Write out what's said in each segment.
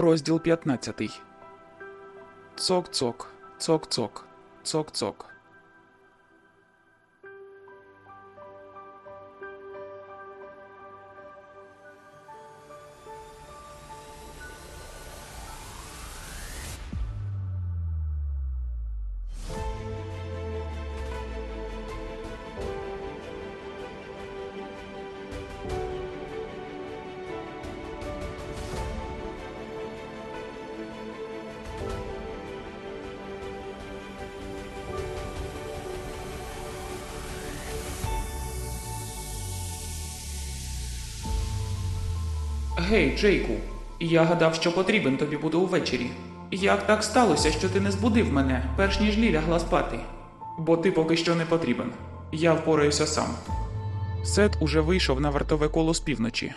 Розділ 15. Цок-цок, цок-цок, цок-цок. Гей, Джейку, я гадав, що потрібен тобі буде увечері. Як так сталося, що ти не збудив мене, перш ніж Лі лягла спати? Бо ти поки що не потрібен. Я впораюся сам. Сет уже вийшов на вартове коло з півночі.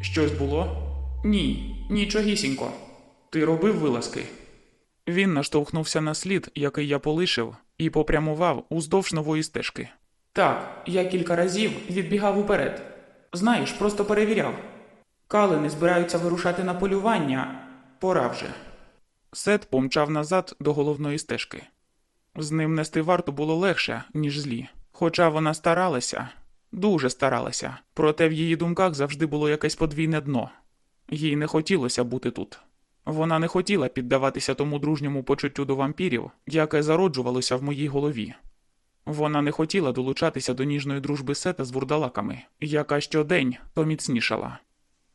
Щось було? Ні, нічогісінько. Ти робив вилазки? Він наштовхнувся на слід, який я полишив, і попрямував уздовж нової стежки. Так, я кілька разів відбігав уперед. Знаєш, просто перевіряв. Калини збираються вирушати на полювання. Пора вже. Сет помчав назад до головної стежки. З ним нести варту було легше, ніж злі. Хоча вона старалася, дуже старалася, проте в її думках завжди було якесь подвійне дно. Їй не хотілося бути тут. Вона не хотіла піддаватися тому дружньому почуттю до вампірів, яке зароджувалося в моїй голові. Вона не хотіла долучатися до ніжної дружби сета з вурдалаками, яка щодень то міцнішала.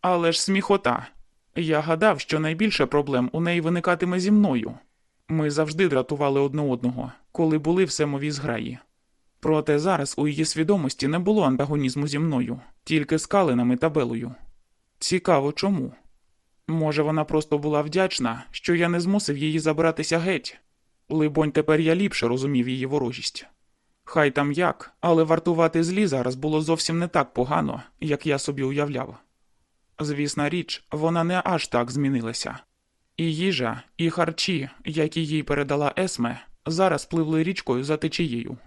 Але ж сміхота. Я гадав, що найбільше проблем у неї виникатиме зі мною. Ми завжди дратували одне одного, коли були в семовій зграї. Проте зараз у її свідомості не було антагонізму зі мною, тільки з калинами та белою. Цікаво чому. Може, вона просто була вдячна, що я не змусив її забратися геть. Либонь, тепер я ліпше розумів її ворожість. Хай там як, але вартувати злі зараз було зовсім не так погано, як я собі уявляв. Звісна річ, вона не аж так змінилася. І їжа, і харчі, які їй передала Есме, зараз пливли річкою за течією.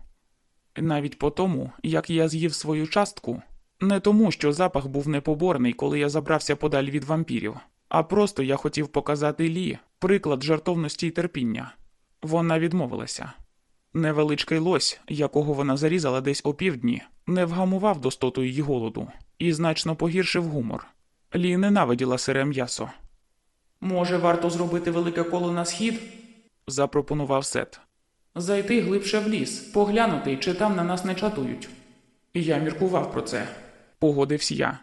Навіть по тому, як я з'їв свою частку, не тому, що запах був непоборний, коли я забрався подаль від вампірів, а просто я хотів показати Лі приклад жартовності й терпіння. Вона відмовилася. Невеличкий лось, якого вона зарізала десь опівдні, не вгамував достоту її голоду і значно погіршив гумор. Лі ненавиділа сире м'ясо. Може, варто зробити велике коло на схід? запропонував Сет. Зайти глибше в ліс, поглянути, чи там на нас не чатують. Я міркував про це, погодився я.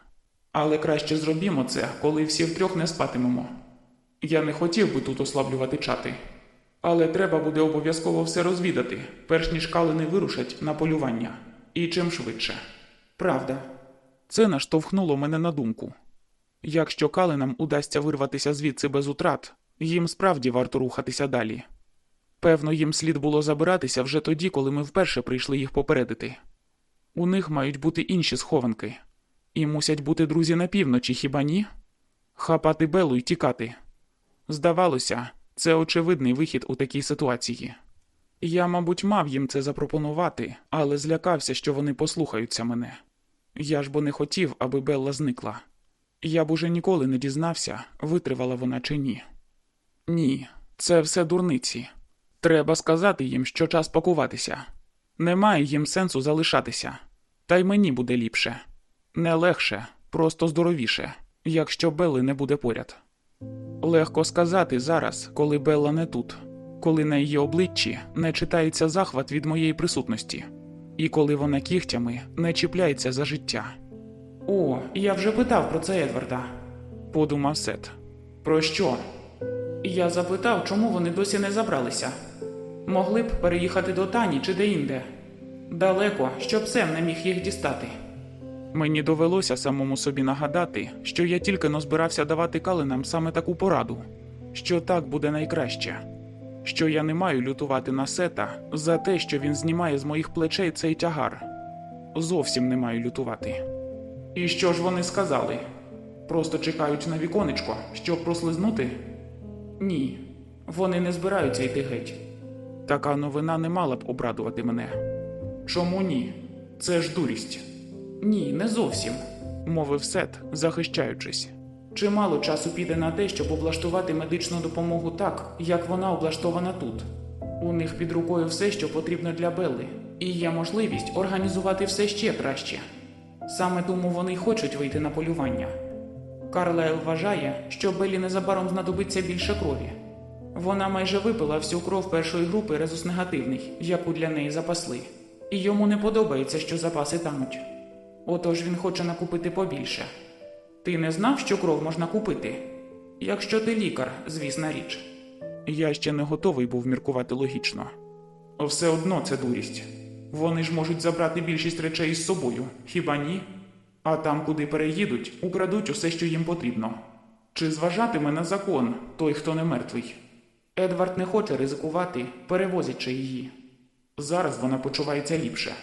Але краще зробімо це, коли всі втрьох не спатимемо. Я не хотів би тут ослаблювати чати. Але треба буде обов'язково все розвідати, перш ніж калини вирушать на полювання. І чим швидше. Правда. Це наштовхнуло мене на думку. Якщо калинам удасться вирватися звідси без утрат, їм справді варто рухатися далі. Певно, їм слід було забиратися вже тоді, коли ми вперше прийшли їх попередити. У них мають бути інші схованки, і мусять бути друзі на півночі, хіба ні? Хапати Белу й тікати. Здавалося, це очевидний вихід у такій ситуації. Я, мабуть, мав їм це запропонувати, але злякався, що вони послухаються мене. Я ж бо не хотів, аби Белла зникла. Я б уже ніколи не дізнався, витривала вона чи ні. Ні, це все дурниці. Треба сказати їм, що час пакуватися. Немає їм сенсу залишатися, та й мені буде ліпше. Не легше, просто здоровіше, якщо Белли не буде поряд. Легко сказати зараз, коли Белла не тут, коли на її обличчі не читається захват від моєї присутності, і коли вона кігтями не чіпляється за життя. О, я вже питав про це Едварда, подумав Сет. Про що? Я запитав, чому вони досі не забралися. Могли б переїхати до Тані чи де-інде. Далеко, щоб Сем не міг їх дістати. Мені довелося самому собі нагадати, що я тільки но збирався давати калинам саме таку пораду, що так буде найкраще, що я не маю лютувати на сета за те, що він знімає з моїх плечей цей тягар. Зовсім не маю лютувати. І що ж вони сказали? Просто чекають на віконечко, щоб прослизнути? Ні, вони не збираються йти геть. Така новина не мала б обрадувати мене. Чому ні? Це ж дурість. Ні, не зовсім, мовив Сет, захищаючись. Чимало часу піде на те, щоб облаштувати медичну допомогу так, як вона облаштована тут. У них під рукою все, що потрібно для Белли, і є можливість організувати все ще краще. Саме тому вони й хочуть вийти на полювання. Карлайл вважає, що Беллі незабаром знадобиться більше крові. Вона майже випила всю кров першої групи резус негативний, яку для неї запасли, і йому не подобається, що запаси тануть. Отож він хоче накупити побільше. Ти не знав, що кров можна купити? Якщо ти лікар, звісна річ. Я ще не готовий був міркувати логічно. Все одно це дурість. Вони ж можуть забрати більшість речей із собою, хіба ні? А там, куди переїдуть, украдуть усе, що їм потрібно. Чи зважатиме на закон той, хто не мертвий? Едвард не хоче ризикувати, перевозячи її. Зараз вона почувається ліпше.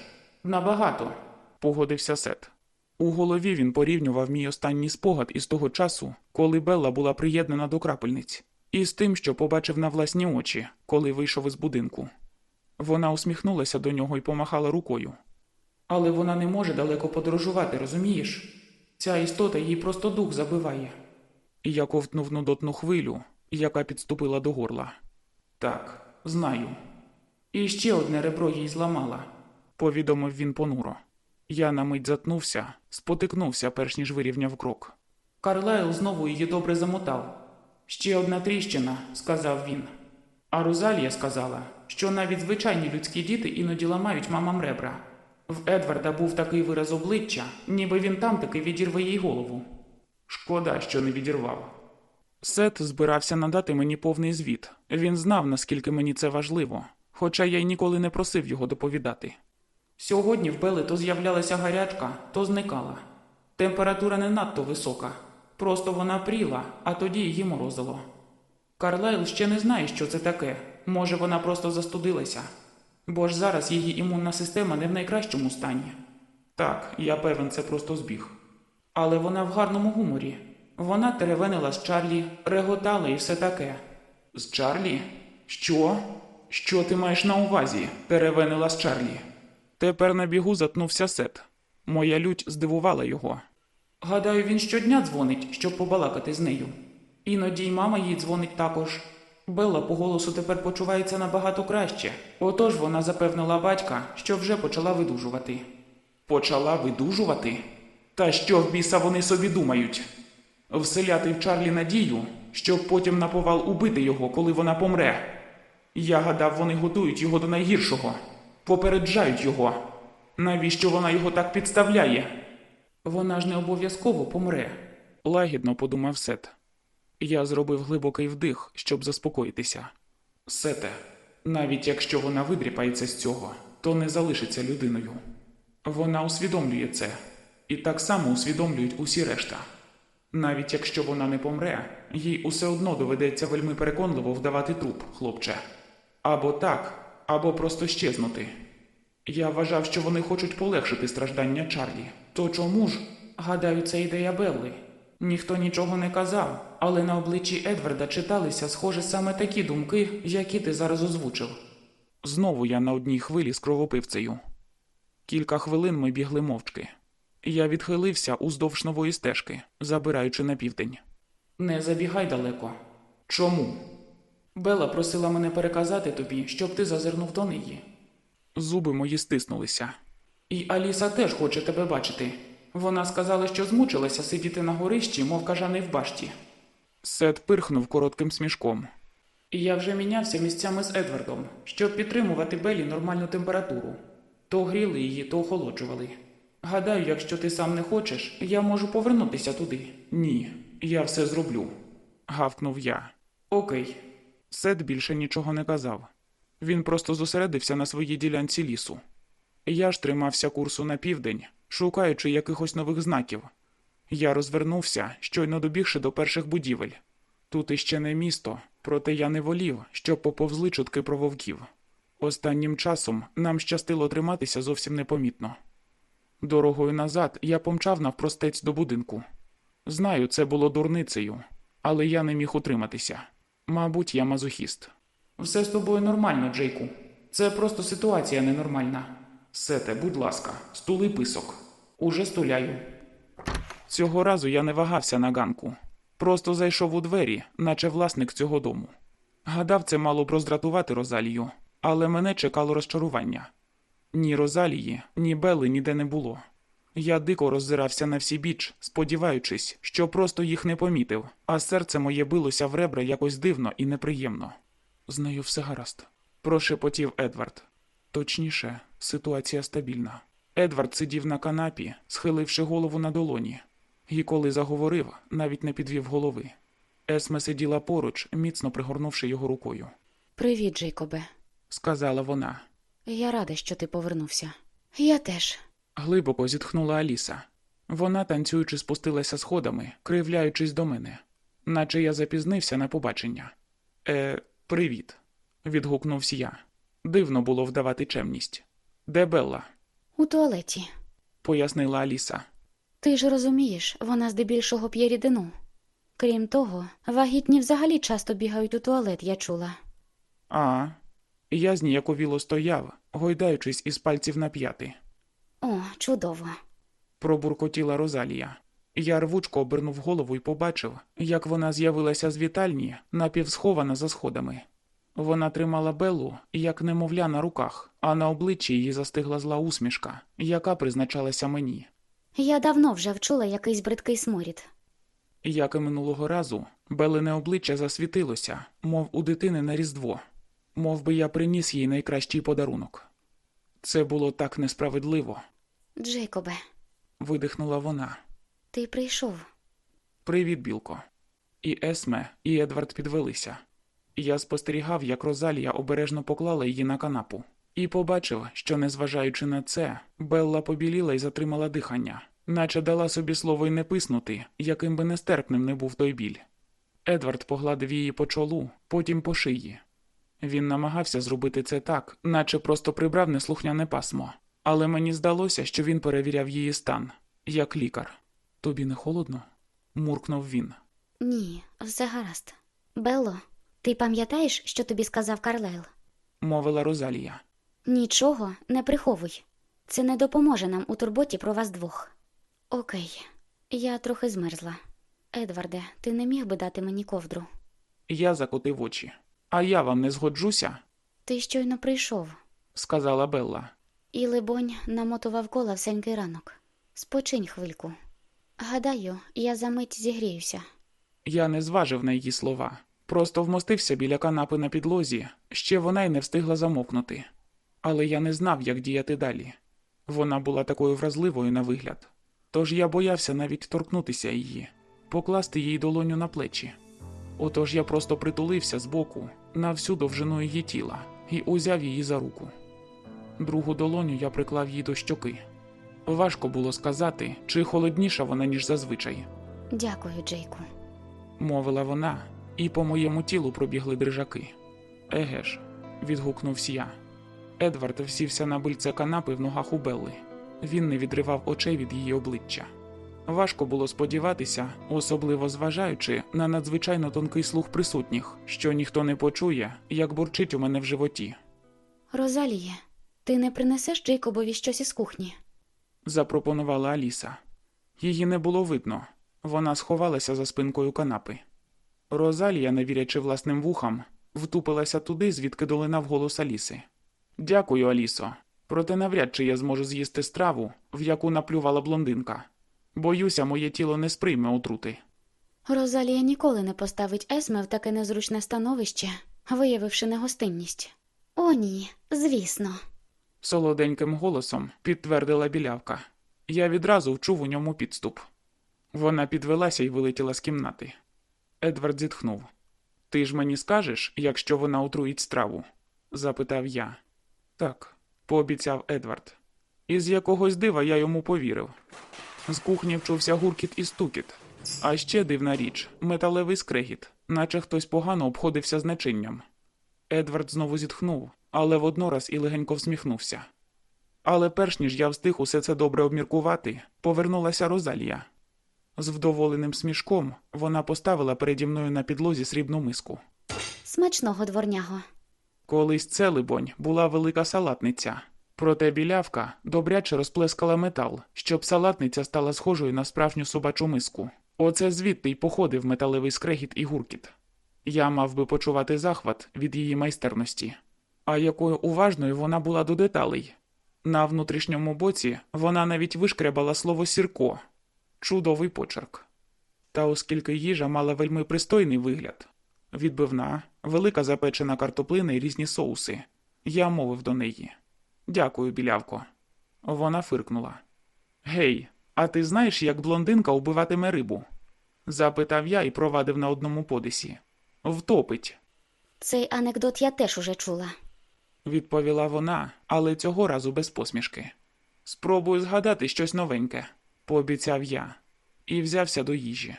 Набагато, погодився Сет. У голові він порівнював мій останній спогад із того часу, коли Белла була приєднана до крапельниць, і з тим, що побачив на власні очі, коли вийшов із будинку. Вона усміхнулася до нього і помахала рукою. Але вона не може далеко подорожувати, розумієш? Ця істота їй просто дух забиває. Я ковтнув нудотну хвилю, яка підступила до горла. Так, знаю. І ще одне ребро їй зламала, повідомив він понуро. Я на мить затнувся, спотикнувся, перш ніж вирівняв крок. Карлайл знову її добре замотав. Ще одна тріщина, сказав він. А Розалія сказала, що навіть звичайні людські діти іноді ламають мамам ребра. В Едварда був такий вираз обличчя, ніби він там таки відірве їй голову. Шкода, що не відірвав. Сет збирався надати мені повний звіт. Він знав, наскільки мені це важливо, хоча я й ніколи не просив його доповідати. Сьогодні в Бели то з'являлася гарячка, то зникала. Температура не надто висока, просто вона пріла, а тоді її морозило. Карлайл ще не знає, що це таке. Може, вона просто застудилася. Бо ж зараз її імунна система не в найкращому стані. Так, я певен, це просто збіг. Але вона в гарному гуморі. Вона теревенила з Чарлі, реготала і все таке. З Чарлі? Що? Що ти маєш на увазі? теревенила з Чарлі. Тепер на бігу затнувся сет. Моя лють здивувала його. Гадаю, він щодня дзвонить, щоб побалакати з нею. Іноді й мама їй дзвонить також. Белла по голосу тепер почувається набагато краще. Отож вона запевнила батька, що вже почала видужувати. Почала видужувати? Та що в біса вони собі думають? Вселяти в Чарлі надію, щоб потім на повал убити його, коли вона помре. Я гадав, вони готують його до найгіршого, попереджають його. Навіщо вона його так підставляє? Вона ж не обов'язково помре, лагідно подумав Сет. Я зробив глибокий вдих, щоб заспокоїтися. Сете, навіть якщо вона видріпається з цього, то не залишиться людиною. Вона усвідомлює це, і так само усвідомлюють усі решта. Навіть якщо вона не помре, їй усе одно доведеться вельми переконливо вдавати труп, хлопче. Або так, або просто щезнути. Я вважав, що вони хочуть полегшити страждання Чарлі. То чому ж? Гадаю, це ідея Белли. Ніхто нічого не казав, але на обличчі Едварда читалися, схоже, саме такі думки, які ти зараз озвучив. Знову я на одній хвилі з кровопивцею. Кілька хвилин ми бігли мовчки. Я відхилився уздовж нової стежки, забираючи на південь. Не забігай далеко. Чому? Бела просила мене переказати тобі, щоб ти зазирнув до неї. Зуби мої стиснулися. І Аліса теж хоче тебе бачити. Вона сказала, що змучилася сидіти на горищі, мов кажаний в башті. Сет пирхнув коротким смішком. Я вже мінявся місцями з Едвардом, щоб підтримувати Белі нормальну температуру. То гріли її, то охолоджували. Гадаю, якщо ти сам не хочеш, я можу повернутися туди. Ні, я все зроблю. гавкнув я. Окей. Сет більше нічого не казав. Він просто зосередився на своїй ділянці лісу. Я ж тримався курсу на південь, шукаючи якихось нових знаків. Я розвернувся, щойно добігши до перших будівель. Тут іще не місто, проте я не волів, щоб поповзли чутки про вовків. Останнім часом нам щастило триматися зовсім непомітно. Дорогою назад я помчав навпростець до будинку. Знаю, це було дурницею, але я не міг утриматися. Мабуть, я мазохіст. Все з тобою нормально, Джейку. Це просто ситуація ненормальна. Сете, будь ласка, стули писок. Уже стуляю. Цього разу я не вагався на ганку. Просто зайшов у двері, наче власник цього дому. Гадав, це мало б роздратувати Розалію, але мене чекало розчарування. Ні Розалії, ні Бели ніде не було. Я дико роззирався на всі біч, сподіваючись, що просто їх не помітив, а серце моє билося в ребра якось дивно і неприємно. З нею все гаразд, прошепотів Едвард. Точніше, ситуація стабільна. Едвард сидів на канапі, схиливши голову на долоні, і коли заговорив, навіть не підвів голови. Есме сиділа поруч, міцно пригорнувши його рукою. Привіт, Джейкобе. Сказала вона. Я рада, що ти повернувся. Я теж. Глибоко зітхнула Аліса. Вона, танцюючи, спустилася сходами, кривляючись до мене, наче я запізнився на побачення. Е, привіт. відгукнувся я. Дивно було вдавати чемність. Де Белла? У туалеті. пояснила Аліса. Ти ж розумієш, вона здебільшого п'є рідину. Крім того, вагітні взагалі часто бігають у туалет, я чула. А. Я зніяковіло стояв, гойдаючись із пальців на п'яти. О, чудово. Пробуркотіла Розалія. Я рвучко обернув голову і побачив, як вона з'явилася з вітальні, напівсхована за сходами. Вона тримала Беллу, як немовля на руках, а на обличчі її застигла зла усмішка, яка призначалася мені. Я давно вже вчула якийсь бридкий сморід. Як і минулого разу, Белине обличчя засвітилося, мов у дитини на Різдво, мов би я приніс їй найкращий подарунок. Це було так несправедливо, Джейкобе, видихнула вона. ти прийшов. Привіт, Білко. І Есме, і Едвард підвелися. Я спостерігав, як Розалія обережно поклала її на канапу, і побачив, що, незважаючи на це, Белла побіліла і затримала дихання, наче дала собі слово й не писнути, яким би нестерпним не був той біль. Едвард погладив її по чолу, потім по шиї. Він намагався зробити це так, наче просто прибрав неслухняне пасмо, але мені здалося, що він перевіряв її стан, як лікар. Тобі не холодно? муркнув він. Ні, все гаразд. Белло, ти пам'ятаєш, що тобі сказав Карлайл? мовила Розалія. Нічого не приховуй. Це не допоможе нам у турботі про вас двох. Окей, я трохи змерзла. Едварде, ти не міг би дати мені ковдру? Я закотив очі. А я вам не згоджуся, Ти щойно прийшов, сказала Белла. і, либонь, намотував кола всенький ранок. Спочинь хвильку. Гадаю, я за мить зігріюся. Я не зважив на її слова, просто вмостився біля канапи на підлозі, ще вона й не встигла замовкнути. Але я не знав, як діяти далі. Вона була такою вразливою на вигляд. Тож я боявся навіть торкнутися її, покласти їй долоню на плечі. Отож я просто притулився збоку на всю довжину її тіла і узяв її за руку. Другу долоню я приклав їй до щоки. Важко було сказати, чи холодніша вона, ніж зазвичай. Дякую, Джейку. мовила вона, і по моєму тілу пробігли дрижаки. Еге ж, відгукнувся я. Едвард всівся на бильце канапи в ногах у Белли. Він не відривав очей від її обличчя. Важко було сподіватися, особливо зважаючи на надзвичайно тонкий слух присутніх, що ніхто не почує, як бурчить у мене в животі. Розаліє, ти не принесеш Джейкобові щось із кухні? запропонувала Аліса. Її не було видно. Вона сховалася за спинкою канапи. Розалія, не вірячи власним вухам, втупилася туди, звідки долинав голос Аліси. Дякую, Алісо. Проте навряд чи я зможу з'їсти страву, в яку наплювала блондинка. Боюся, моє тіло не сприйме отрути. Розалія ніколи не поставить Есме в таке незручне становище, виявивши негостинність. О, ні, звісно. Солоденьким голосом підтвердила білявка. Я відразу вчув у ньому підступ. Вона підвелася і вилетіла з кімнати. Едвард зітхнув. Ти ж мені скажеш, якщо вона отруїть страву? запитав я. Так, пообіцяв Едвард. І з якогось дива я йому повірив. З кухні вчувся гуркіт і стукіт. А ще дивна річ металевий скрегіт, наче хтось погано обходився з начинням. Едвард знову зітхнув, але воднораз і легенько всміхнувся. Але перш ніж я встиг усе це добре обміркувати, повернулася Розалія. З вдоволеним смішком вона поставила переді мною на підлозі срібну миску. Смачного дворняго. Колись це, либонь, була велика салатниця. Проте білявка добряче розплескала метал, щоб салатниця стала схожою на справжню собачу миску. Оце звідти й походив металевий скрегіт і гуркіт. Я мав би почувати захват від її майстерності. А якою уважною вона була до деталей. На внутрішньому боці вона навіть вишкрябала слово сірко чудовий почерк. Та оскільки їжа мала вельми пристойний вигляд відбивна, велика запечена картоплина і різні соуси, я мовив до неї Дякую, білявко. Вона фиркнула. Гей, а ти знаєш, як блондинка убиватиме рибу? запитав я і провадив на одному подисі. Втопить, Цей анекдот я теж уже чула. відповіла вона, але цього разу без посмішки. Спробую згадати щось новеньке, пообіцяв я, і взявся до їжі.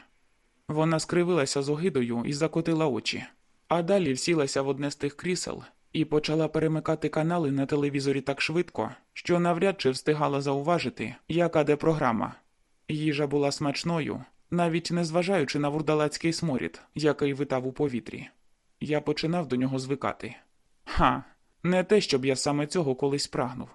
Вона скривилася з огидою і закотила очі, а далі всілася в одне з тих крісел і почала перемикати канали на телевізорі так швидко, що навряд чи встигала зауважити, яка де програма. Їжа була смачною, навіть не зважаючи на вурдалацький сморід, який витав у повітрі. Я починав до нього звикати. Ха, не те, щоб я саме цього колись прагнув.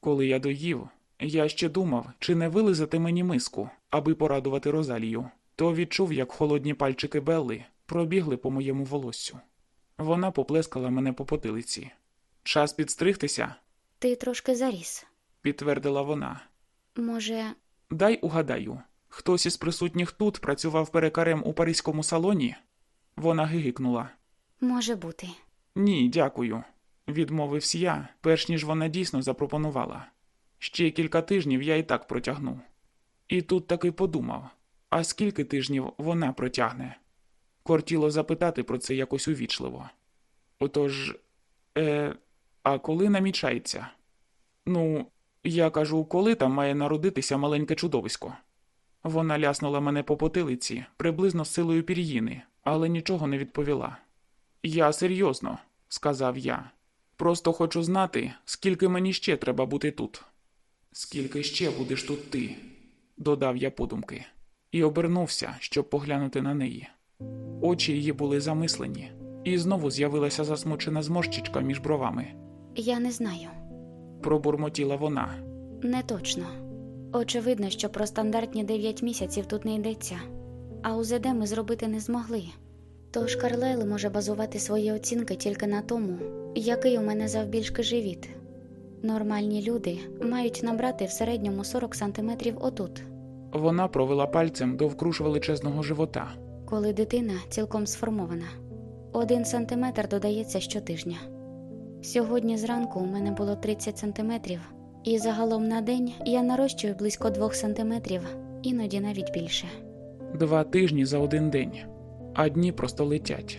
Коли я доїв, я ще думав, чи не вилизати мені миску, аби порадувати Розалію, то відчув, як холодні пальчики Белли пробігли по моєму волоссю. Вона поплескала мене по потилиці. Час підстригтися, Ти трошки заріс. підтвердила вона. Може, Дай угадаю, хтось із присутніх тут працював перекарем у паризькому салоні? Вона гигикнула. може бути. Ні, дякую, відмовився я, перш ніж вона дійсно запропонувала. Ще кілька тижнів я і так протягну. І тут таки подумав, а скільки тижнів вона протягне? Кортіло запитати про це якось увічливо. Отож, е, а коли намічається? Ну, я кажу, коли там має народитися маленьке чудовисько. Вона ляснула мене по потилиці, приблизно з силою пір'їни, але нічого не відповіла. Я серйозно, сказав я. Просто хочу знати, скільки мені ще треба бути тут. Скільки ще будеш тут ти? додав я подумки, і обернувся, щоб поглянути на неї. Очі її були замислені, і знову з'явилася засмучена зморщичка між бровами. Я не знаю. Пробурмотіла вона. Не точно. Очевидно, що про стандартні 9 місяців тут не йдеться, а УЗД ми зробити не змогли. Тож Карлайл може базувати свої оцінки тільки на тому, який у мене завбільшки живіт. Нормальні люди мають набрати в середньому 40 см отут, Вона провела пальцем довкруж величезного живота. коли дитина цілком сформована. Один сантиметр додається щотижня. Сьогодні зранку у мене було 30 сантиметрів, і загалом на день я нарощую близько 2 сантиметрів, іноді навіть більше. Два тижні за один день, а дні просто летять.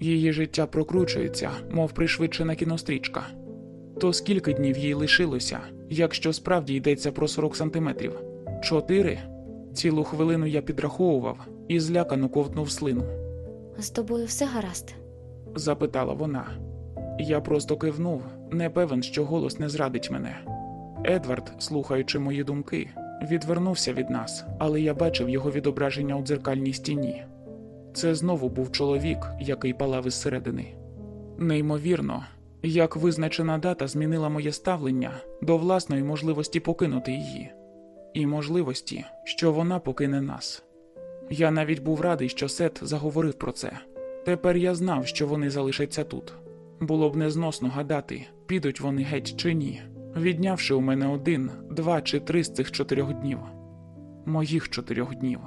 Її життя прокручується, мов пришвидшена кінострічка. То скільки днів їй лишилося, якщо справді йдеться про 40 сантиметрів? Чотири? Цілу хвилину я підраховував і злякано ковтнув слину. З тобою все гаразд. запитала вона. Я просто кивнув, не певен, що голос не зрадить мене. Едвард, слухаючи мої думки, відвернувся від нас, але я бачив його відображення у дзеркальній стіні. Це знову був чоловік, який палав із середини. Неймовірно, як визначена дата змінила моє ставлення до власної можливості покинути її, і можливості, що вона покине нас. Я навіть був радий, що Сет заговорив про це. Тепер я знав, що вони залишаться тут. Було б незносно гадати, підуть вони геть чи ні, віднявши у мене один, два чи три з цих чотирьох днів. Моїх чотирьох днів.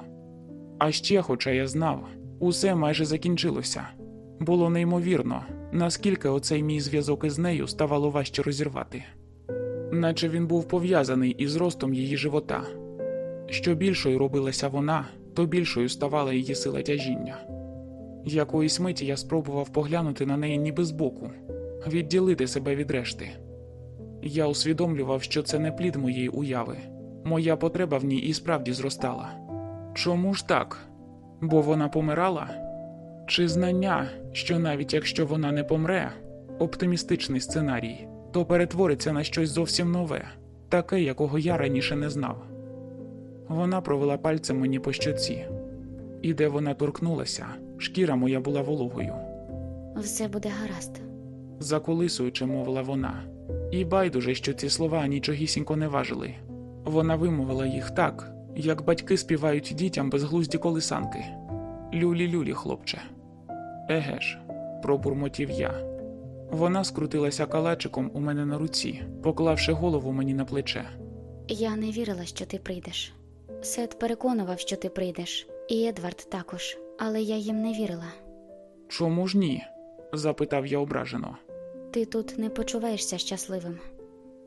А ще, хоча я знав, усе майже закінчилося. Було неймовірно, наскільки оцей мій зв'язок із нею ставало важче розірвати. Наче він був пов'язаний із ростом її живота. Що більшою робилася вона, то більшою ставала її сила тяжіння. Якоїсь миті я спробував поглянути на неї ніби збоку, відділити себе від решти. Я усвідомлював, що це не плід моєї уяви. Моя потреба в ній і справді зростала. Чому ж так? Бо вона помирала? Чи знання, що навіть якщо вона не помре, оптимістичний сценарій, то перетвориться на щось зовсім нове, таке, якого я раніше не знав. Вона провела пальцем мені по щоці, і де вона торкнулася, шкіра моя була вологою. Все буде гаразд. Заколисуючи, мовила вона, і байдуже, що ці слова нічогісінько не важили. Вона вимовила їх так, як батьки співають дітям безглузді колисанки. Люлі-люлі, хлопче. Еге ж, пробурмотів я. Вона скрутилася калачиком у мене на руці, поклавши голову мені на плече. Я не вірила, що ти прийдеш. Сет переконував, що ти прийдеш, і Едвард також, але я їм не вірила. Чому ж ні? запитав я ображено. Ти тут не почуваєшся щасливим,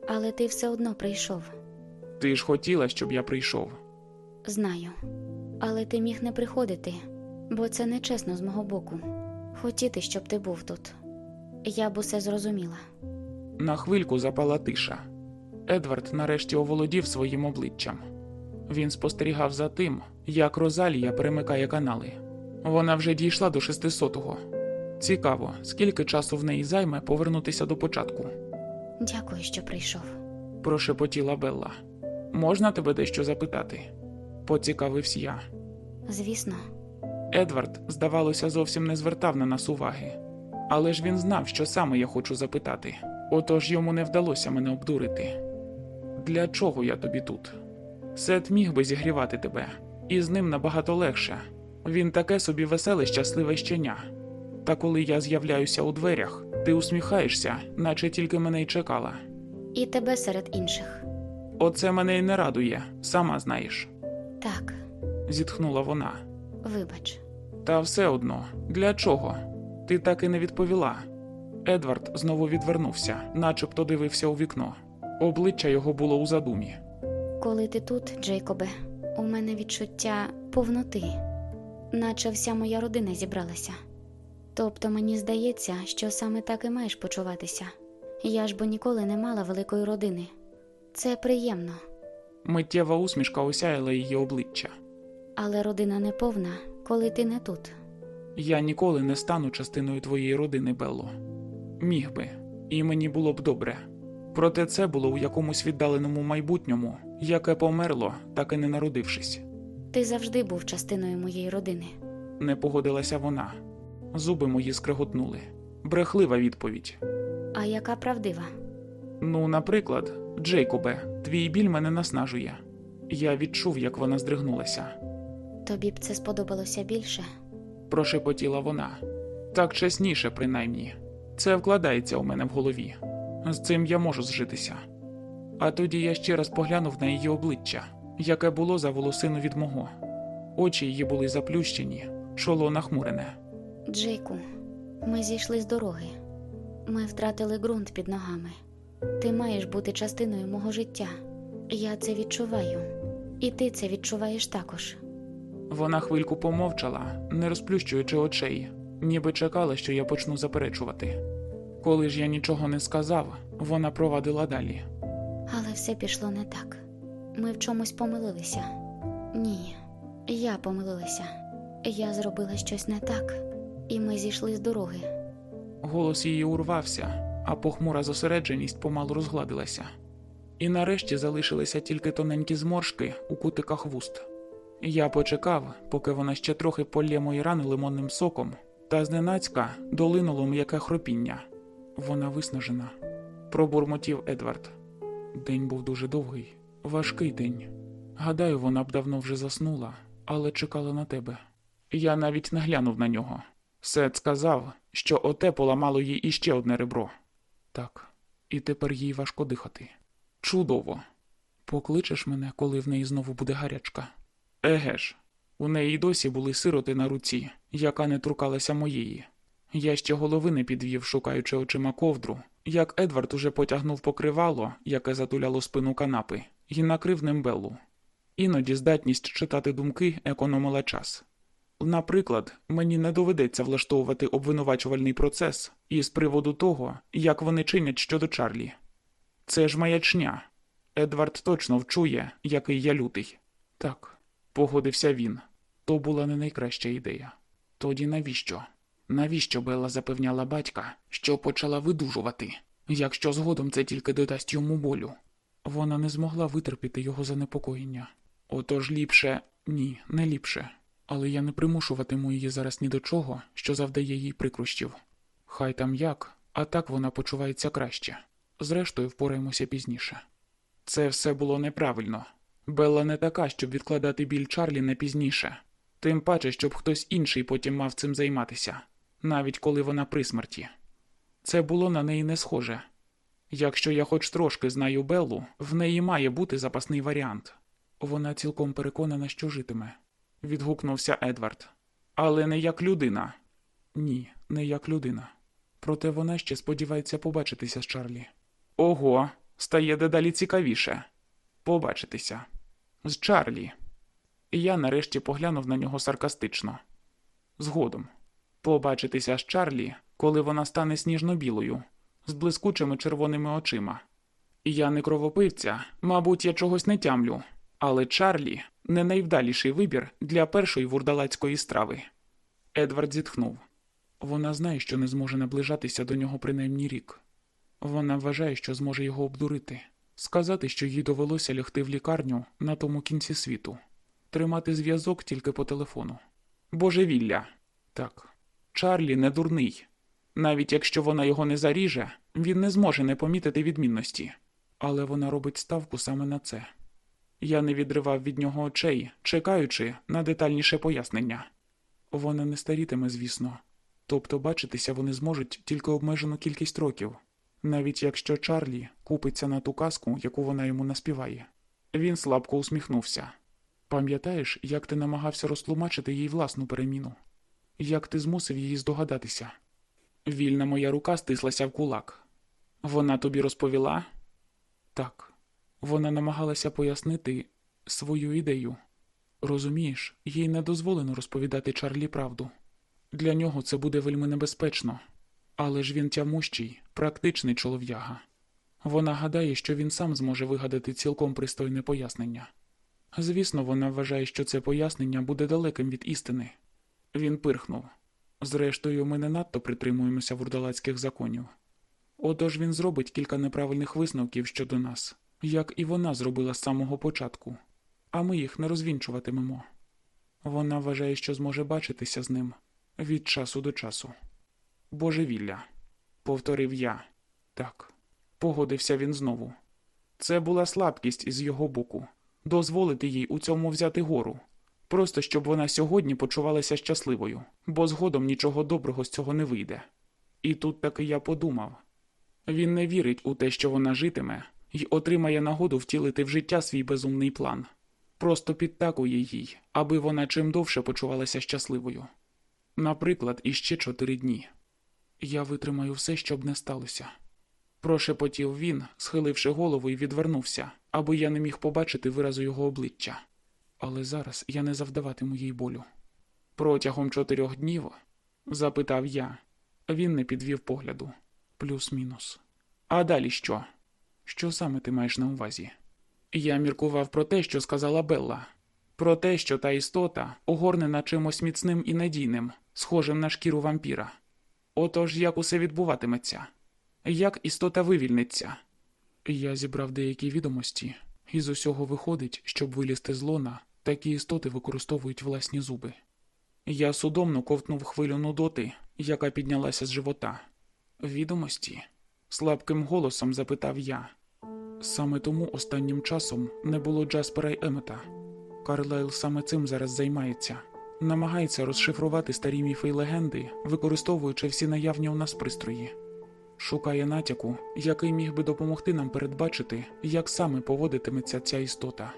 але ти все одно прийшов. Ти ж хотіла, щоб я прийшов. Знаю. Але ти міг не приходити, бо це нечесно з мого боку. Хотіти, щоб ти був тут. Я б усе зрозуміла. На хвильку запала тиша. Едвард нарешті оволодів своїм обличчям. Він спостерігав за тим, як Розалія перемикає канали. Вона вже дійшла до 600-го. Цікаво, скільки часу в неї займе повернутися до початку, Дякую, що прийшов. прошепотіла Белла. Можна тебе дещо запитати? Поцікавився я. Звісно, Едвард, здавалося, зовсім не звертав на нас уваги. Але ж він знав, що саме я хочу запитати. Отож йому не вдалося мене обдурити. Для чого я тобі тут? Сет міг би зігрівати тебе, і з ним набагато легше. Він таке собі веселе, щасливе щеня. Та коли я з'являюся у дверях, ти усміхаєшся, наче тільки мене й чекала. і тебе серед інших. Оце мене й не радує, сама знаєш, Так, зітхнула вона. вибач. Та все одно, для чого? Ти так і не відповіла. Едвард знову відвернувся, начебто дивився у вікно. Обличчя його було у задумі. Коли ти тут, Джейкобе, у мене відчуття повноти, наче вся моя родина зібралася. Тобто мені здається, що саме так і маєш почуватися. Я ж бо ніколи не мала великої родини. Це приємно, Миттєва усмішка осяяла її обличчя. але родина не повна, коли ти не тут. Я ніколи не стану частиною твоєї родини, Белло. Міг би, і мені було б добре. Проте це було у якомусь віддаленому майбутньому, яке померло, так і не народившись. Ти завжди був частиною моєї родини. Не погодилася вона. Зуби мої скреготнули. Брехлива відповідь. А яка правдива? Ну, наприклад, Джейкобе, твій біль мене наснажує. Я відчув, як вона здригнулася. Тобі б це сподобалося більше? Прошепотіла вона. Так чесніше, принаймні. Це вкладається у мене в голові. З цим я можу зжитися. А тоді я ще раз поглянув на її обличчя, яке було за волосину від мого. Очі її були заплющені, чоло нахмурене. Джейку, ми зійшли з дороги. Ми втратили ґрунт під ногами. Ти маєш бути частиною мого життя. Я це відчуваю. І ти це відчуваєш також. Вона хвильку помовчала, не розплющуючи очей, ніби чекала, що я почну заперечувати. Коли ж я нічого не сказав, вона провадила далі. Але все пішло не так. Ми в чомусь помилилися. Ні, я помилилася. Я зробила щось не так, і ми зійшли з дороги. Голос її урвався, а похмура зосередженість помалу розгладилася. І нарешті залишилися тільки тоненькі зморшки у кутиках вуст. Я почекав, поки вона ще трохи полє мої рани лимонним соком, та зненацька долинуло м'яке хропіння. Вона виснажена. Пробурмотів Едвард. День був дуже довгий, важкий день. Гадаю, вона б давно вже заснула, але чекала на тебе. Я навіть не глянув на нього. Сет сказав, що оте поламало їй іще одне ребро. Так, і тепер їй важко дихати. Чудово. Покличеш мене, коли в неї знову буде гарячка. Еге ж, у неї досі були сироти на руці, яка не торкалася моєї. Я ще голови не підвів, шукаючи очима ковдру, як Едвард уже потягнув покривало, яке затуляло спину канапи, і накрив ним Беллу. Іноді здатність читати думки економила час. Наприклад, мені не доведеться влаштовувати обвинувачувальний процес із приводу того, як вони чинять щодо Чарлі. Це ж маячня. Едвард точно вчує, який я лютий. Так, погодився він. То була не найкраща ідея. Тоді навіщо? Навіщо Белла запевняла батька, що почала видужувати, якщо згодом це тільки додасть йому болю? Вона не змогла витерпіти його занепокоєння. Отож ліпше, ні, не ліпше. Але я не примушуватиму її зараз ні до чого, що завдає їй прикрощів. Хай там як, а так вона почувається краще. Зрештою, впораємося пізніше. Це все було неправильно. Белла не така, щоб відкладати біль Чарлі на пізніше. Тим паче, щоб хтось інший потім мав цим займатися, навіть коли вона при смерті. Це було на неї не схоже. Якщо я хоч трошки знаю Беллу, в неї має бути запасний варіант. Вона цілком переконана, що житиме, відгукнувся Едвард. Але не як людина. Ні, не як людина. Проте вона ще сподівається побачитися з Чарлі. Ого, стає дедалі цікавіше. Побачитися. З Чарлі. І я нарешті поглянув на нього саркастично. Згодом. Побачитися з Чарлі, коли вона стане сніжно-білою, з блискучими червоними очима. Я не кровопивця, мабуть, я чогось не тямлю, але Чарлі не найвдаліший вибір для першої вурдалацької страви. Едвард зітхнув. Вона знає, що не зможе наближатися до нього принаймні рік. Вона вважає, що зможе його обдурити, сказати, що їй довелося лягти в лікарню на тому кінці світу, тримати зв'язок тільки по телефону. Божевілля. Так, Чарлі не дурний. Навіть якщо вона його не заріже, він не зможе не помітити відмінності. Але вона робить ставку саме на це. Я не відривав від нього очей, чекаючи на детальніше пояснення. Вона не старітиме, звісно, тобто бачитися вони зможуть тільки обмежену кількість років, навіть якщо Чарлі купиться на ту казку, яку вона йому наспіває. Він слабко усміхнувся. Пам'ятаєш, як ти намагався розтлумачити їй власну переміну? Як ти змусив її здогадатися? Вільна моя рука стислася в кулак. Вона тобі розповіла? Так. Вона намагалася пояснити свою ідею. Розумієш, їй не дозволено розповідати Чарлі правду. Для нього це буде вельми небезпечно, але ж він тямущий, практичний чолов'яга. Вона гадає, що він сам зможе вигадати цілком пристойне пояснення. Звісно, вона вважає, що це пояснення буде далеким від істини. Він пирхнув. Зрештою, ми не надто притримуємося вурдалацьких законів. Отож він зробить кілька неправильних висновків щодо нас, як і вона зробила з самого початку, а ми їх не розвінчуватимемо. Вона вважає, що зможе бачитися з ним від часу до часу. Божевілля, повторив я. Так, погодився він знову. Це була слабкість із його боку дозволити їй у цьому взяти гору, просто щоб вона сьогодні почувалася щасливою, бо згодом нічого доброго з цього не вийде. І тут таки я подумав він не вірить у те, що вона житиме, і отримає нагоду втілити в життя свій безумний план. Просто підтакує їй, аби вона чим довше почувалася щасливою. Наприклад, іще чотири дні. Я витримаю все, щоб не сталося. Прошепотів він, схиливши голову і відвернувся, аби я не міг побачити виразу його обличчя. Але зараз я не завдаватиму їй болю. Протягом чотирьох днів? запитав я. Він не підвів погляду. Плюс-мінус. А далі що? Що саме ти маєш на увазі? Я міркував про те, що сказала Белла, про те, що та істота огорнена чимось міцним і надійним, схожим на шкіру вампіра. Отож, як усе відбуватиметься? Як істота вивільниться? Я зібрав деякі відомості, і з усього виходить, щоб вилізти з лона, такі істоти використовують власні зуби. Я судомно ковтнув хвилю нудоти, яка піднялася з живота. Відомості? слабким голосом запитав я. Саме тому останнім часом не було Джаспера й Емета. Карлайл саме цим зараз займається, намагається розшифрувати старі міфи й легенди, використовуючи всі наявні у нас пристрої. Шукає натяку, який міг би допомогти нам передбачити, як саме поводитиметься ця істота.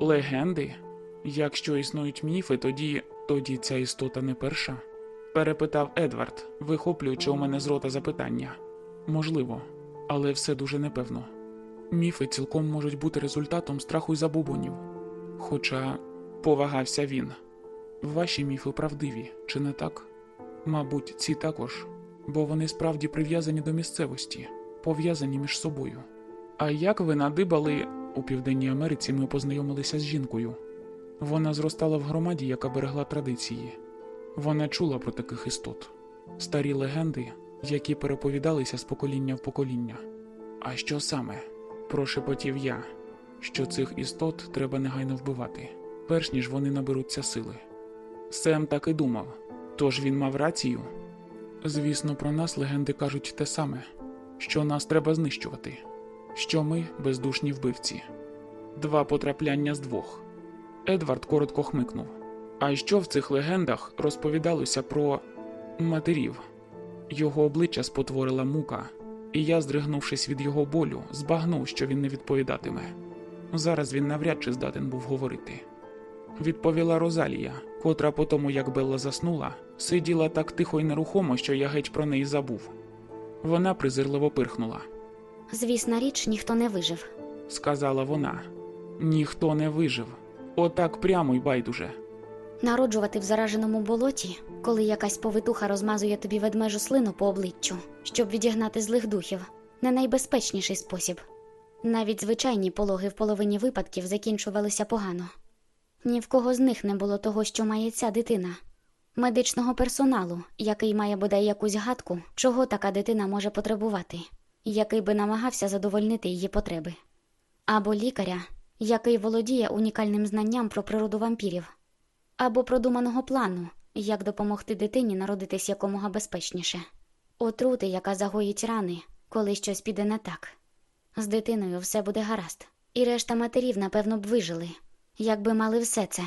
Легенди? Якщо існують міфи, тоді тоді ця істота не перша? перепитав Едвард, вихоплюючи у мене з рота запитання. Можливо, але все дуже непевно. Міфи цілком можуть бути результатом страху й забубонів. Хоча повагався він. Ваші міфи правдиві, чи не так? Мабуть, ці також, бо вони справді прив'язані до місцевості, пов'язані між собою. А як ви надибали у Південній Америці ми познайомилися з жінкою. Вона зростала в громаді, яка берегла традиції. Вона чула про таких істот, старі легенди, які переповідалися з покоління в покоління. А що саме? Прошепотів я, що цих істот треба негайно вбивати, перш ніж вони наберуться сили. Сем так і думав, тож він мав рацію. Звісно, про нас легенди кажуть те саме, що нас треба знищувати, що ми бездушні вбивці. Два потрапляння з двох. Едвард коротко хмикнув. А що в цих легендах розповідалося про матерів? Його обличчя спотворила мука, і я, здригнувшись від його болю, збагнув, що він не відповідатиме. Зараз він навряд чи здатен був говорити. Відповіла Розалія, котра по тому, як Белла заснула, сиділа так тихо й нерухомо, що я геть про неї забув. Вона презирливо пирхнула. Звісна річ, ніхто не вижив. Сказала вона. Ніхто не вижив. Отак прямо й байдуже. Народжувати в зараженому болоті, коли якась повитуха розмазує тобі ведмежу слину по обличчю, щоб відігнати злих духів, не найбезпечніший спосіб. Навіть звичайні пологи в половині випадків закінчувалися погано. Ні в кого з них не було того, що має ця дитина, медичного персоналу, який має бодай якусь гадку, чого така дитина може потребувати, який би намагався задовольнити її потреби, або лікаря, який володіє унікальним знанням про природу вампірів. Або продуманого плану, як допомогти дитині народитись якомога безпечніше, отрути, яка загоїть рани, коли щось піде не так. З дитиною все буде гаразд, і решта матерів, напевно, б вижили, якби мали все це,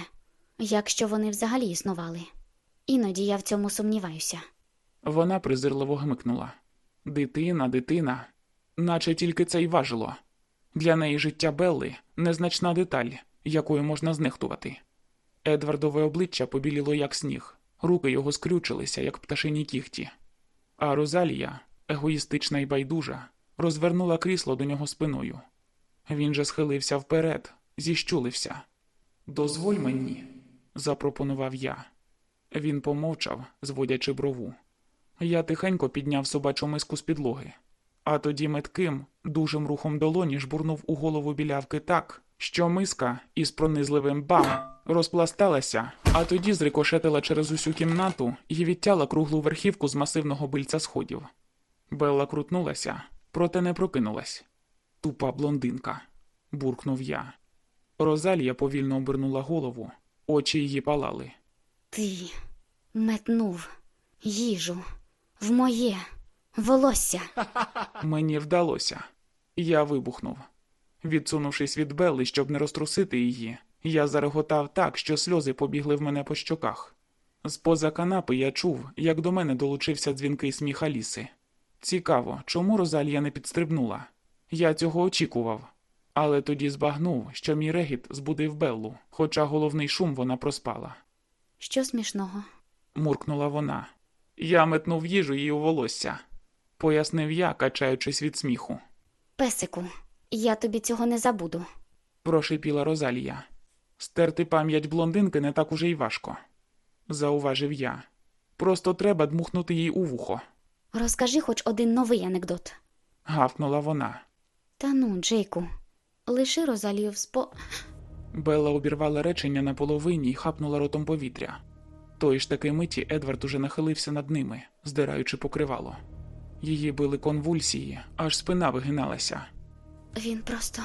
якщо вони взагалі існували. Іноді я в цьому сумніваюся. Вона презирливо гмикнула. Дитина, дитина, наче тільки це й важило. Для неї життя Белли незначна деталь, якою можна знехтувати. Едвардове обличчя побіліло, як сніг, руки його скрючилися, як пташині кіхті. А Розалія, егоїстична і байдужа, розвернула крісло до нього спиною. Він же схилився вперед, зіщулився. Дозволь мені, запропонував я. Він помовчав, зводячи брову. Я тихенько підняв собачу миску з підлоги, а тоді метким, дужим рухом долоні жбурнув у голову білявки так, що миска із пронизливим бам розпласталася, а тоді зрикошетила через усю кімнату і відтяла круглу верхівку з масивного бильця сходів. Белла крутнулася, проте не прокинулась. Тупа блондинка, буркнув я. Розалія повільно обернула голову, очі її палали. Ти метнув їжу в моє волосся. Мені вдалося. Я вибухнув. Відсунувшись від Белли, щоб не розтрусити її, я зареготав так, що сльози побігли в мене по щоках. З-поза канапи я чув, як до мене долучився дзвінкий сміх Аліси. Цікаво, чому Розалія не підстрибнула? Я цього очікував. Але тоді збагнув, що мій регіт збудив Беллу, хоча головний шум вона проспала. Що смішного? Муркнула вона. Я метнув їжу їй у волосся, пояснив я, качаючись від сміху. Песику, я тобі цього не забуду. прошипіла Розалія. Стерти пам'ять блондинки не так уже й важко, зауважив я. Просто треба дмухнути їй у вухо, Розкажи хоч один новий анекдот. гавкнула вона. Та ну, Джейку, лиши Розалію спо. Белла обірвала речення на половині і хапнула ротом повітря. Тої ж таки миті Едвард уже нахилився над ними, здираючи покривало. Її били конвульсії, аж спина вигиналася. Він просто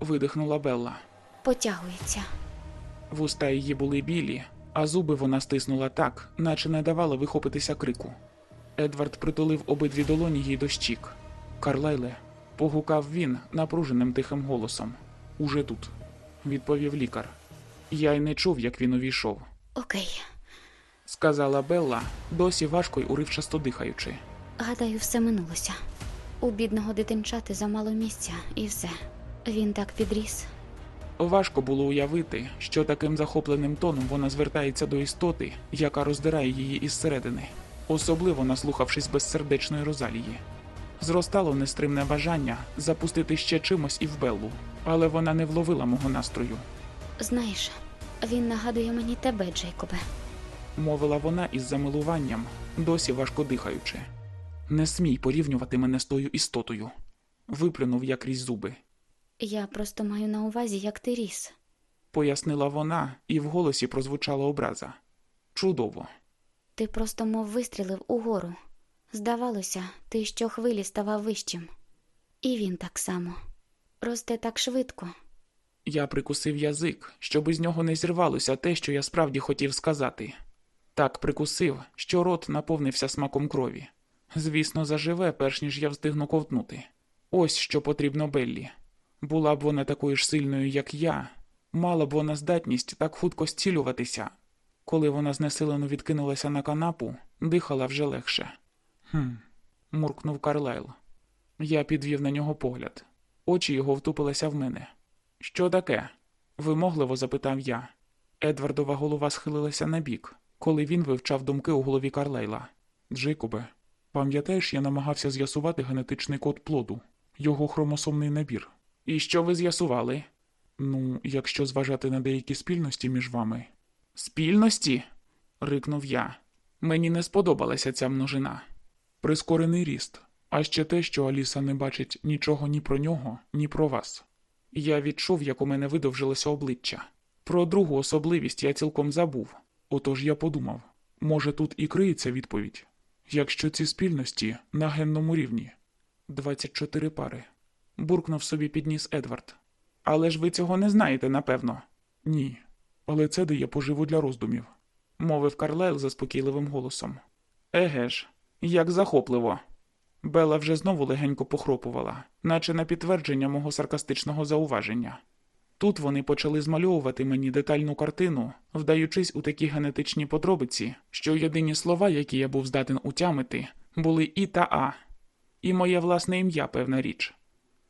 Видихнула Белла. потягується. Вуста її були білі, а зуби вона стиснула так, наче не давала вихопитися крику. Едвард притулив обидві долоні їй до щік. Карлайле, погукав він напруженим тихим голосом. Уже тут, відповів лікар. Я й не чув, як він увійшов, Окей, сказала Белла, досі важко й уривчасто дихаючи. гадаю, все минулося. У бідного дитинчати замало місця, і все. Він так підріс. Важко було уявити, що таким захопленим тоном вона звертається до істоти, яка роздирає її із середини, особливо наслухавшись безсердечної Розалії. Зростало нестримне бажання запустити ще чимось і в Беллу, але вона не вловила мого настрою. Знаєш, він нагадує мені тебе, Джейкобе. Мовила вона із замилуванням, досі важко дихаючи. Не смій порівнювати мене з тою істотою. виплюнув я крізь зуби. Я просто маю на увазі, як ти ріс. Пояснила вона, і в голосі прозвучала образа. Чудово. Ти просто мов вистрілив угору. Здавалося, ти щохвилі ставав вищим. І він так само. Росте так швидко. Я прикусив язик, щоб із нього не зірвалося те, що я справді хотів сказати. Так прикусив, що рот наповнився смаком крові. Звісно, заживе, перш ніж я встигну ковтнути. Ось що потрібно Беллі. Була б вона такою ж сильною, як я, мала б вона здатність так хутко зцілюватися. Коли вона знесилено відкинулася на канапу, дихала вже легше. Хм, муркнув Карлайл. Я підвів на нього погляд. Очі його втупилися в мене. Що таке? вимогливо запитав я. Едвардова голова схилилася набік, коли він вивчав думки у голові Карлейла. Джейкобе, пам'ятаєш, я намагався з'ясувати генетичний код плоду, його хромосомний набір. І що ви з'ясували? Ну, якщо зважати на деякі спільності між вами. Спільності? рикнув я. Мені не сподобалася ця множина. Прискорений ріст, а ще те, що Аліса не бачить нічого ні про нього, ні про вас. Я відчув, як у мене видовжилося обличчя. Про другу особливість я цілком забув. Отож я подумав, може тут і криється відповідь. Якщо ці спільності на генному рівні 24 пари. Буркнув собі підніс Едвард. Але ж ви цього не знаєте, напевно. Ні. Але це дає поживу для роздумів, мовив Карлайл заспокійливим голосом. Еге ж, як захопливо. Бела вже знову легенько похропувала, наче на підтвердження мого саркастичного зауваження. Тут вони почали змальовувати мені детальну картину, вдаючись у такі генетичні подробиці, що єдині слова, які я був здатен утямити, були І та А, і моє власне ім'я, певна річ.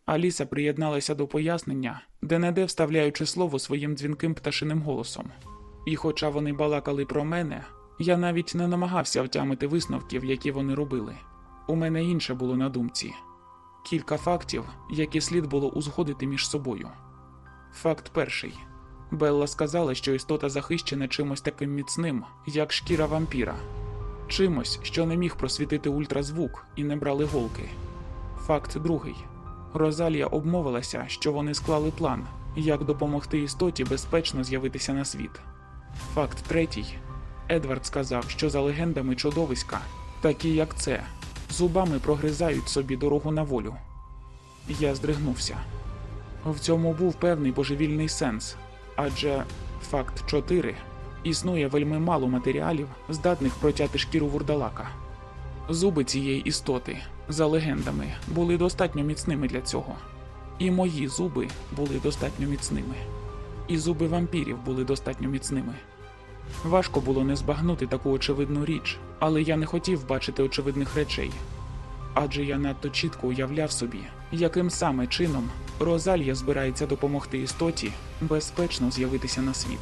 Аліса приєдналася до пояснення, де неде вставляючи слово своїм дзвінким пташиним голосом. І хоча вони балакали про мене, я навіть не намагався втямити висновків, які вони робили. У мене інше було на думці кілька фактів, які слід було узгодити між собою. Факт перший. Белла сказала, що істота захищена чимось таким міцним, як шкіра вампіра, чимось, що не міг просвітити ультразвук і не брали голки. Факт другий. Розалія обмовилася, що вони склали план, як допомогти істоті безпечно з'явитися на світ. Факт третій. Едвард сказав, що за легендами чудовиська, такі як це, зубами прогризають собі дорогу на волю. Я здригнувся. В цьому був певний божевільний сенс, адже факт 4 існує вельми мало матеріалів, здатних протяти шкіру вурдалака. Зуби цієї істоти, за легендами, були достатньо міцними для цього. І мої зуби були достатньо міцними. І зуби вампірів були достатньо міцними. Важко було не збагнути таку очевидну річ, але я не хотів бачити очевидних речей. Адже я надто чітко уявляв собі, яким саме чином Розалія збирається допомогти істоті безпечно з'явитися на світ.